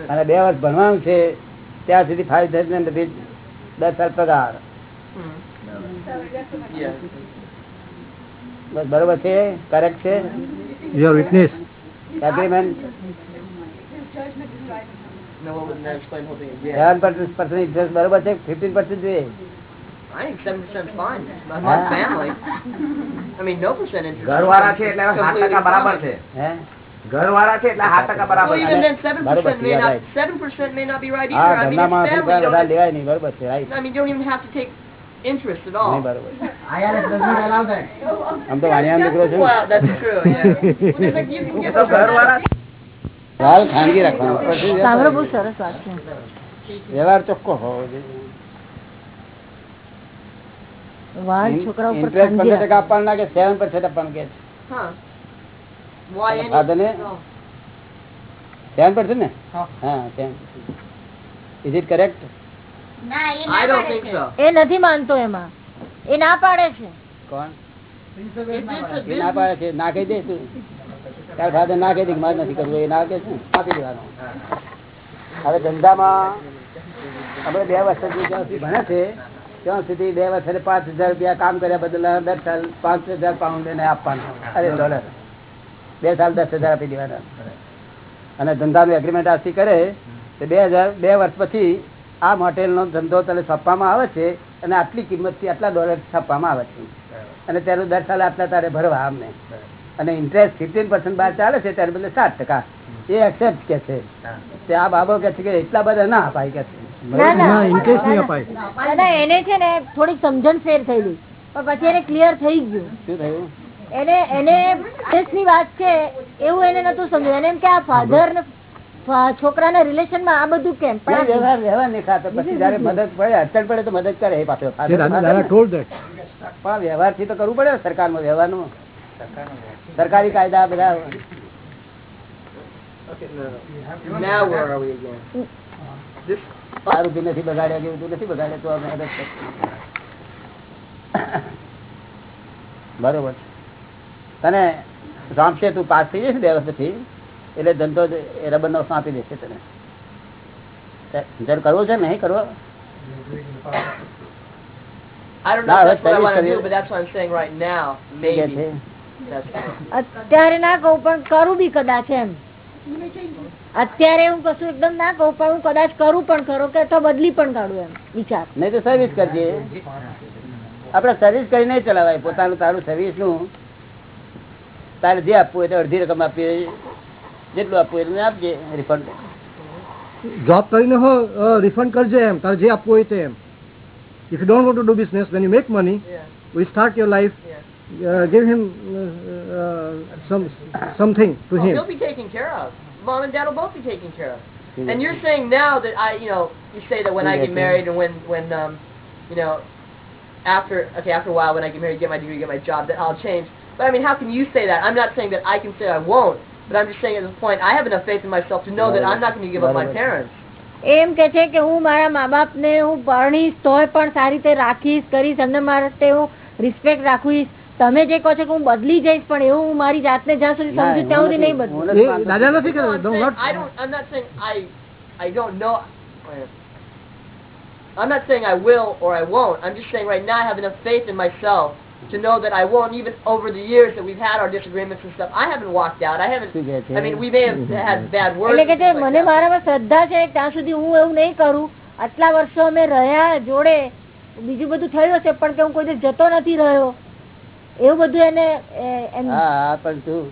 અને બે વર્ષ ભણવાનું છે ત્યાં સુધી ફાઈવ થાઉઝન્ડ રૂપીઝ દસ સાલ પગાર. બસ બરોબર છે? કરેક્ટ છે?
Your witness agreement
seven percent interest બરોબર છે ફિફ્ટીન પર્સન્ટ જોઈએ
I think seven percent is fine. My
Huh?
family. I mean, no percent interest.
ઘરવાળા છે એટલે સાત
Completely
ટકા બરાબર
fine.
છે
હે
ઘરવાળા છે એટલે સાત ટકા બરાબર
Well,
છે
even then, seven
બરોબર
percent
છે,
may
yeah,
not.
right.
Seven percent may not be right
હા
either. I mean,
ઘરના
it's
માણસ
family. You
વધારે
don't.
લેવાય નહીં બરોબર છે right
I mean, you don't even have to take interest at
નહીં
all.
બરોબર આમ તો વાણિયા દીકરો છે
Well, that's true. Yeah.
એ તો ઘરવાળા
હાલ ખાનગી રાખવાનો. પછી
બહુ સરસ વાત છે.
વ્યવહાર ચોખ્ખો હોવો જોઈએ.
છોકરા ઉપર
પંદર ટકા આપવાનું ના સેવન પર્સન્ટ આપવાનું કે
Huh. Why any?
ફાધર ને. સેવન પર્સન્ટ ને?
હા.
હા seven is it correct
I don't think so.
એ નથી માનતો એમાં. એ ના પાડે છે.
કોણ? ના પાડે છે. ના કહી દે તું. તાર ફાધર ના કે મારે નથી કરવું, એ ના કે છે આપી દેવાનું. હવે ધંધામાં આપણે બે વર્ષ સુધી ભણે છે, ત્યાં સુધી બે વર્ષ પાંચ હજાર રૂપિયા કામ કર્યા બદલ દર સાલ પાંચ હજાર પાઉન્ડ એને આપવાનું. અરે ડોલર. બે સાલ દસ હજાર આપી દેવાના. અને ધંધાનું એગ્રીમેન્ટ આજથી કરે, તો બે હજાર, બે વર્ષ પછી આ હોટેલનો ધંધો તને છાપવામાં આવે છે અને આટલી કિંમતથી આટલા ડોલર છાપવામાં આવે છે. અને તેનું દર સાલે આટલા તારે ભરવા અમને અને ઇન્ટરેસ્ટ ફિફ્ટીન પર્સન્ટ બહાર ચાલે છે ત્યારે બદલે સાત ટકા. એ એક્સેપ્ટ કે છે. તે આ બાબો કે છે કે એટલા બધા ના અપાય કે છે.
ના ના. એને છે ને થોડીક સમજણ ફેર થયેલી પણ પછી એને ક્લિયર થઈ ગયું.
શું થયું?
એને એને ની વાત છે એવું એને નતું સમજ્યું. એને એમ કે આ ફાધર ને છોકરાના રિલેશનમાં આ બધું કેમ? પણ
વ્યવહાર વ્યવહાર નહીં ખાતો પછી જયારે મદદ પડે અડચણ પડે તો મદદ કરે એ પાછો. પણ વ્યવહારથી તો કરવું પડે ને વ્યવહાર વ્યવહારનું. સરકારી કાયદા બધા બી નથી બગાડ્યા તું નથી બગાડ્યા તો અમે મદદ. બરોબર તને સોંપશે તું પાસ થઈ જશે બે વર્ષ પછી એટલે ધંધો રબર નો સોંપી દેશે તને જયારે કરવો છે ને નહીં કરવો
I don't know that's what I
that's
want to
very-
do, but that's what I'm saying right now.
કે
Maybe.
અત્યારે ના કહું પણ કરું બી કદાચ એમ. અત્યારે હું કશું એકદમ ના કહું પણ હું કદાચ કરું પણ ખરો કે અથવા બદલી પણ કાઢું એમ વિચાર.
નહીં તો સર્વિસ કરજે. આપડે સર્વિસ કરીને ચલાવાય. પોતાનું તારું સર્વિસનું તારે જે આપવું હોય તો અડધી રકમ આપીએ જેટલું આપવું એટલું આપજે રિફંડ
જોબ કરીને હો રિફંડ કરજે એમ. તારે જે આપવું હોય તે એમ. If you don't want to do business when you make money we start your life uh, give him uh, uh, some something to
Oh,
him
he'll be taken care of. Mom and dad will both be taken care of. And you're saying now that I, you know, you say that when I get married and when, when, um, you know, after, okay, after a while when I get married, get my degree, get my job, that I'll change. But I mean, how can you say that? I'm not saying that I can say I won't, but I'm just saying at this point, I have enough faith in myself to know that I'm not going to give up my
Barabar.
parents.
એમ કે છે કે હું મારા મા બાપને હું પરણીશ તોય પણ સારી રીતે રાખીશ કરીશ એમને માટે હું રિસ્પેક્ટ રાખીશ તમે જે કહો છો કે હું બદલી જઈશ પણ એવું હું મારી જાતને જ્યાં સુધી સમજુ ત્યાં સુધી નહીં બદલું.
દાદા નથી કરતો
I'm,
not
I I'm not saying I, I don't know. I'm not saying I will or I won't. I'm just saying right now I have enough faith in myself to know that I won't. Even over the years that we've had our disagreements and stuff, I haven't walked out. I haven't. I mean, we may have had bad words.
એટલે કે
like
મને મારામાં શ્રદ્ધા છે ત્યાં સુધી હું એવું નહીં કરું આટલા વર્ષો અમે રહ્યા જોડે બીજું બધું થયું હશે પણ કે હું કોઈ દિવસ જતો નથી રહ્યો એવું બધું એને
હા હા, પણ તું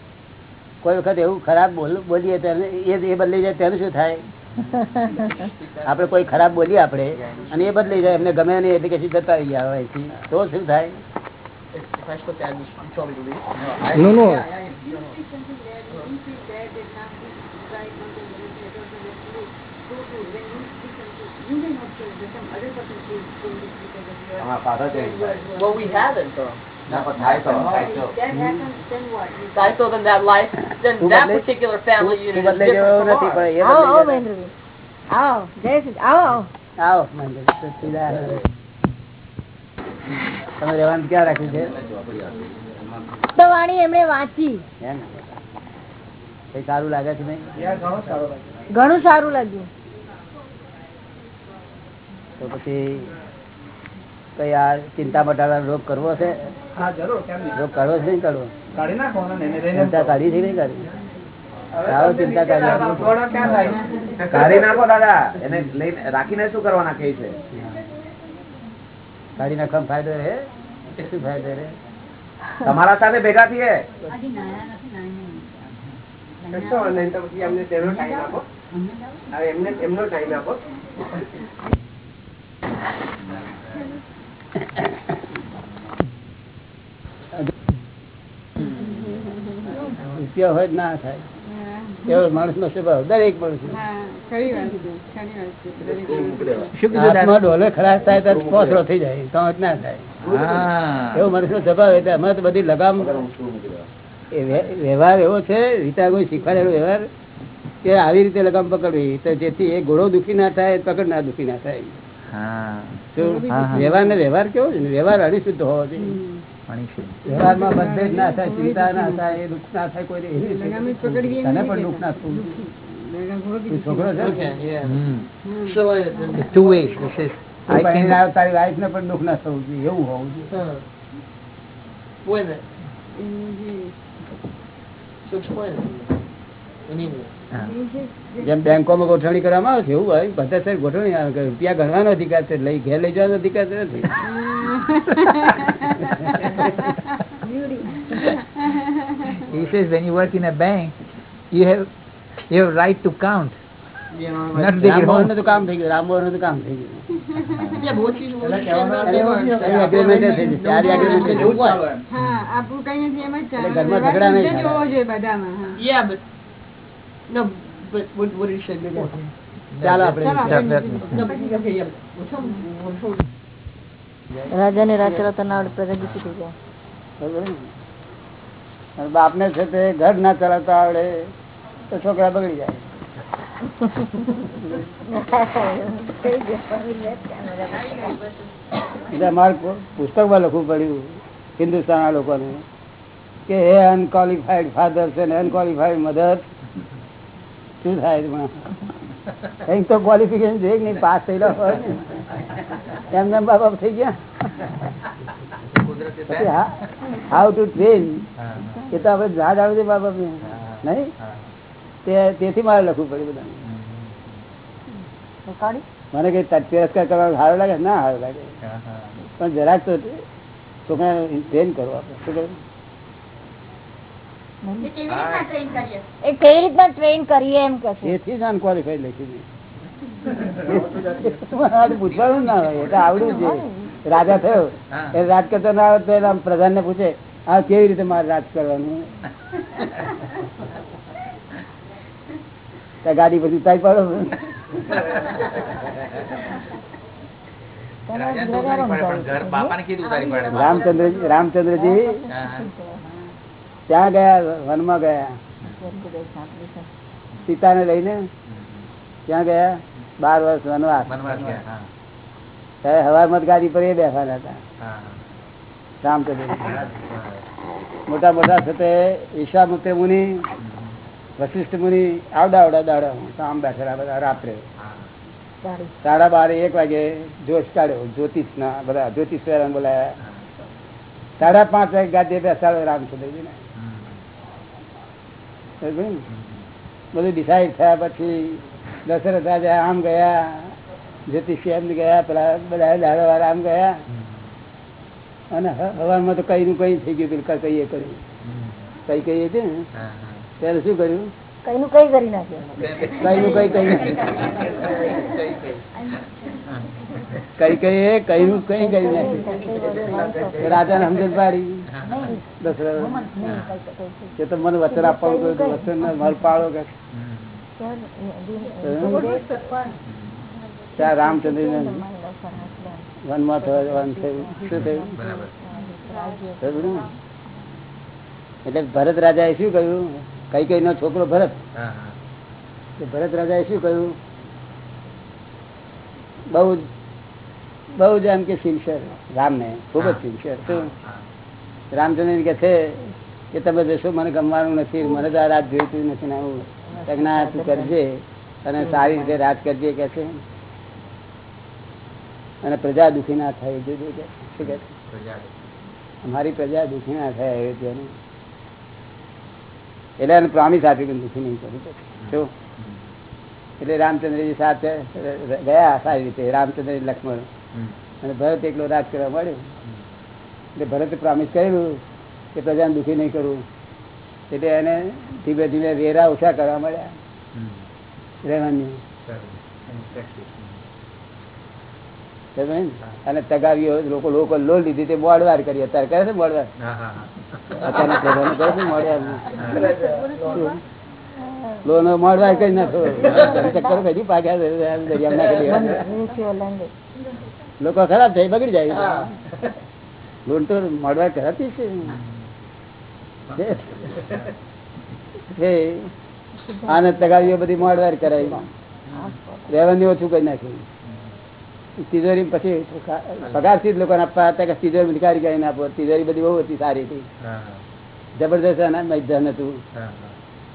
કોઈ વખત એવું ખરાબ બોલીએ એ બદલી જાય તેનું શું થાય આપણે કોઈ ખરાબ બોલીએ આપડે અને એ બદલી જાય એમને ગમે નહીં એટલે કે જતા રહી ગયા અહીંથી તો શું થાય
no no.
Well, we haven't though. I told them that life, then that particular family unit is different from ours.
આવો. મહેન્દ્રભાઈ આવો જય શ્રી આવો આવો
આવો મહેન્દ્ર, તો સીધા તમે રહેવાનું ક્યાં રાખ્યું છે
તો વાણી એમણે વાંચી.
સારું લાગે છે નહીં?
ઘણું સારું લાગ્યું.
તો પછી કઈ આ ચિંતા મટાડવાનો રોગ કરવો છે રોગ કરવો છે નહીં? કરવો
કાઢી નાખો ને એને લઈને
ચિંતા કાઢી છે નહીં કાઢી. આવો ચિંતા કાઢી
કાઢી નાખો દાદા. એને લઈને રાખીને શું કરવાના કહે છે?
કાઢી નાખવામાં ફાયદો રે કે શું ફાયદો રે
તમારા સાથે ભેગા થઈએ.
એમનો નહીં. તો પછી એમને તેનો ટાઈમ આપો હવે એમને એમનો ટાઈમ આપો
રૂપિયા હોય ના થાય. કેવળ માણસ નો સ્વભાવ દરેક માણસ ડોલર ખરાબ થાય તો પોસરો થઈ જાય તો જ ના થાય. એવો માણસ નો સ્વભાવ એટલે અમે તો બધી લગામ. એ વ્યવહાર એવો છે રીતા કોઈ શીખવાડેલો વ્યવહાર કે આવી રીતે લગામ પકડવી તો જેથી એ ઘોડો દુખી ના થાય પકડ ના દુખી ના થાય? વ્યવહાર ને વ્યવહાર કેવો છે? વ્યવહાર વ્યવહાર અણિશુદ્ધ હોવો જોઈએ. વ્યવહારમાં બધે ના થાય ચિંતા ના થાય એ દુઃખ ના થાય કોઈ તને પણ દુઃખ ના થવું છોકરો છે?
Okay, yeah. So,
two ways this is
તું પરણીને આવ્યો, તારી વાઈફ ને પણ દુઃખ ના થવું જોઈએ એવું હોવું જોઈએ. જેમ બેંકોમાં ગોઠવણી કરવામાં આવે છે એવું હોય પદ્ધતસર ગોઠવણી આવે કે રૂપિયા ગણવાનો અધિકાર છે લઈ ઘેર લઈ જવાનો અધિકાર નથી
he says when you work in a bank you have you have right to count not
કામ થઈ ગયું રામમોહન તો કામ થઈ ગયું ઘરમાં ઝઘડા નહીં
no, but what, what did he say.
રાજા ને ચલાવતા થઈ?
છે તે ઘર ના ચલાવતા આવડે તો છોકરા બગડી જાય. એટલે પુસ્તકમાં લખવું પડ્યું હિન્દુસ્તાન લોકોને કે હે અનક્વોલિફાઈડ ફાધર છે ને અનક્વોલિફાઈડ મધર શું થાય? કંઈક તો ક્વોલિફિકેશન જોઈએ નહીં પાસ થયેલા હોય ને. એમ એમ બાપ બાપ થઈ ગયા. હાઉ ટુ ટ્રેન એ તો આપણે યાદ આવે છે બાબા નહીં? તે તેથી મારે લખવું પડ્યું બધાને. મને કઈ તિરસ્કાર કરવાનો સારો લાગે? ના સારો લાગે. પણ જરાક તો છોકરાને ટ્રેન કરો આપણે. શું
એ કઈ રીતના ટ્રેન કરીએ?
એ કેવી રીતના ટ્રેન કરીએ એમ કે છે.
એથી જ અનક્વોલિફાઈડ લખી પૂછવાનું ના હોય છે. રાજા થયો એ રાજ કરતો ના આવે તો એના પ્રધાન ને પૂછે આ કેવી રીતે મારે રાજ કરવાનું? ગાડી પછી ઉતારી પાડો. રામચંદ્ર રામચંદ્રજી. ત્યાં ગયા? વનમાં ગયા? સીતાને લઈને? ત્યાં ગયા? બાર વર્ષ વનવાસ. હવા જ ગાડી પર એ બેસવાના હતા. રામચંદ્ર. મોટા મોટા છે ઈશા વિશ્વામિત્ર મુનિ વશિષ્ઠ મુનિ આવડા આવડા દાડા આમ બેઠેલા બધા રાત્રે. સાડા બારે એક વાગે જોશ કાઢ્યો જ્યોતિષ ના બધા જ્યોતિષ બોલાયા. સાડા પાંચ વાગે ગાદી બેસાડો રામચંદ્રજી ને બધું ડિસાઈડ થયા પછી દશરથ રાજા આમ ગયા જ્યોતિષી એમ ગયા પેલા બધા દાડા વાળા આમ ગયા. અને હવામાં તો કઈ નું કઈ થઈ ગયું કઈ કઈએ કર્યું. કઈ કહીએ છે ને. ત્યારે શું કર્યું?
કઈ નું કઈ કરી નાખ્યું.
કઈ નું કઈ કઈ કઈ કઈ કઈ નું કઈ કરી નાખ્યું. રાજા ને સમજણ પાડી. કે તો મને વચન આપવાનું કહ્યું વચન ને મલ પાડો કે. ત્યાં રામચંદ્ર વનમાં થયો શું થયું? ને? એટલે ભરત રાજા એ શું કહ્યું? કઈ કઈ નો છોકરો ભરત?
હા, હા.
તો ભરત રાજા એ શું કહ્યું? બહુ જ બહુ જ એમ કે સિન્સિયર રામને ખૂબ જ સિન્સિયર શું. રામચંદ્ર કે છે કે તમે જશો મને ગમવાનું નથી મને તો આ રાત જોઈતું નથી ને આવું. તજ્ઞા તું કરજે અને સારી રીતે રાત કરજે કે છે. અને પ્રજા દુઃખી ના થાય જોજો શું કે અમારી પ્રજા દુઃખી ના થાય અયોધ્યાની એટલે એને પ્રોમિસ આપ્યું પણ દુખી નહીં કરું. જો. શું એટલે રામચંદ્રજી સાથે ગયા સારી રીતે રામચંદ્ર લક્ષ્મણ. અને ભરત એકલો રાજ કરવા મળ્યો. એટલે ભરતે પ્રોમિસ કર્યું કે પ્રજાને દુઃખી નહીં કરવું એટલે એને ધીમે ધીમે વેરા ઓછા કરવા મળ્યા. રહેવાની? અને તગાવીઓ લોકો લોકો લો લીધી તે મોડવાર કરી. અત્યારે કરે છે મોડવાર
હા, હા, હા.
અત્યારના પ્રજાને કરે છે મોડવાર લોનો મોડવાર કરી નાખો. ચક્કર કરી પાક્યા. લોકો ખરાબ થઈ બગડી જાય. લોન તો મોડવાર કરાતી છે. આને તગાવીઓ બધી મોડવાર કરાવી રેવન્યુ ઓછું કરી નાખ્યું. તિજોરી પછી પગારથી જ લોકોને આપવા હતા કે તિજોરી નીકાળી કરીને આપો. તિજોરી બધી બહુ હતી સારી હતી. જબરદસ્ત ધન હતું.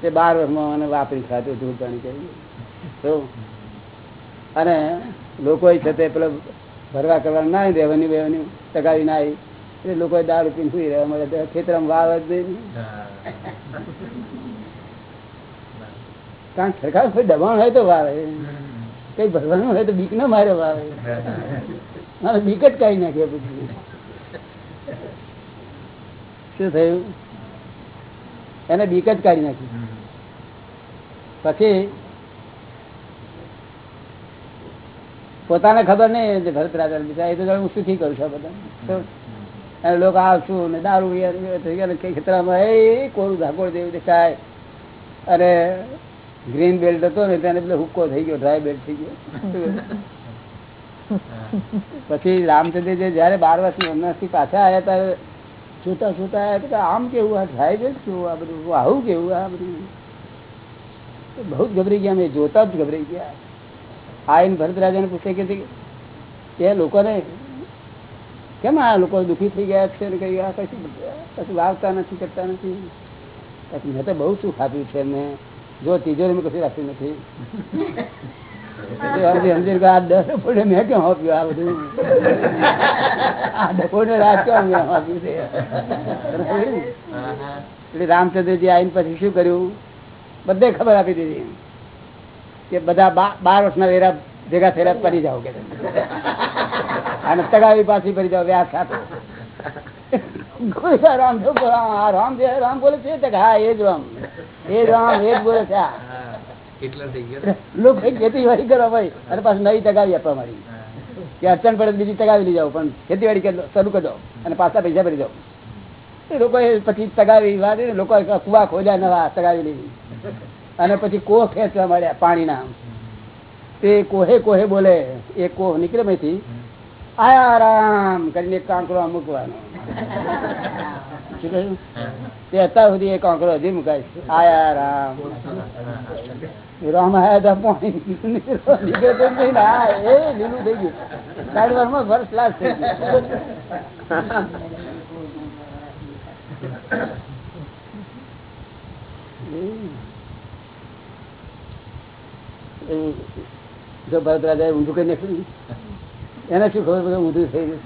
તે બાર વર્ષમાં મને વાપરી ખાતું ધૂળ પાણી કરી તો અને લોકો છે તે પેલો ભરવા કરવા ના રેવન્યુ વેવન્યુ ટકાવી ના આવી એટલે લોકો દારૂ પીને સુઈ રહ્યા. મળે ખેતરમાં વાવ કારણ સરકાર દબાણ હોય તો વાવે. કઈ ભરવાનું હોય તો બીક ના મારે વાવે. મારે બીક જ કાઢી નાખે પછી. શું થયું? એને બીક જ કાઢી નાખી. પછી પોતાને ખબર નહીં ભરત રાજા બિચારા, એ તો હું સુખી કરું છું બધા લોકો આવશું ને દારૂ થઈ ગયા કઈ ખેતરામાં, એ કોરું ધાકોડ જેવું દેખાય. અને ગ્રીન બેલ્ટ હતો ને, તેને પેલો હુક્કો થઈ ગયો ડ્રાય બેલ્ટ થઈ ગયો. પછી રામચંદ્રજી જયારે બાર વર્ષની વનવાસથી પાછા આવ્યા ત્યારે જોતા જોતા આવ્યા કે આમ કેવું, આ ડ્રાય બેલ્ટ કેવું, આ બધું, આવું કેવું, આ બધું. બહુ જ ગભરાઈ ગયા મેં જોતા જ ગભરાઈ ગયા. આઈને ભરત રાજાને પૂછે કે એ લોકોને કેમ આ લોકો દુઃખી થઈ ગયા છે ને કશું કશું વાવતા નથી, કરતા નથી? મેં તો બહુ સુખ આપ્યું છે મેં. જો તિજોરીમાં કશું રાખ્યું નથી. આ મેં બધું? આ મેં છે? એટલે રામચંદ્રજી આવીને પછી શું કર્યું? બધે ખબર આપી દીધી. કે બધા બાર વર્ષના વેરા ભેગા થયેલા પડી જાઓ કે અને તગાવી પાછી પડી જાઓ વ્યાસ આપો રામ રામ રામ બોલે છે હા એ જ રામ. એ જ રામ એ જ બોલે છે લોકો ખેતીવાડી કરો ભાઈ. અને પાછું નવી તગાવી આપવા કે અડચણ પડે બીજી તગાવી લઈ જાવ પણ ખેતીવાડી કરી દો, શરૂ અને પાછા પૈસા ભરી એ લોકોએ પછી તગાવી વાળી લોકો કુવા ખોલ્યા નવા તગાવી લીધી. અને પછી કોહ ખેંચવા માંડ્યા પાણીના. તે કોહે કોહે બોલે, એ કોહ નીકળે માંથી આરામ કરીને એક કાંકરો મૂકવાનો. તે અત્યાર સુધી એ કાંકરો હજી મુકાય. આયા તા પાણી એ લીલું થઈ ગયું. જો ભરત રાજા ઊંધું કરી નાખ્યું એને શું ખબર બધું ઊંધું થઈ ગયું?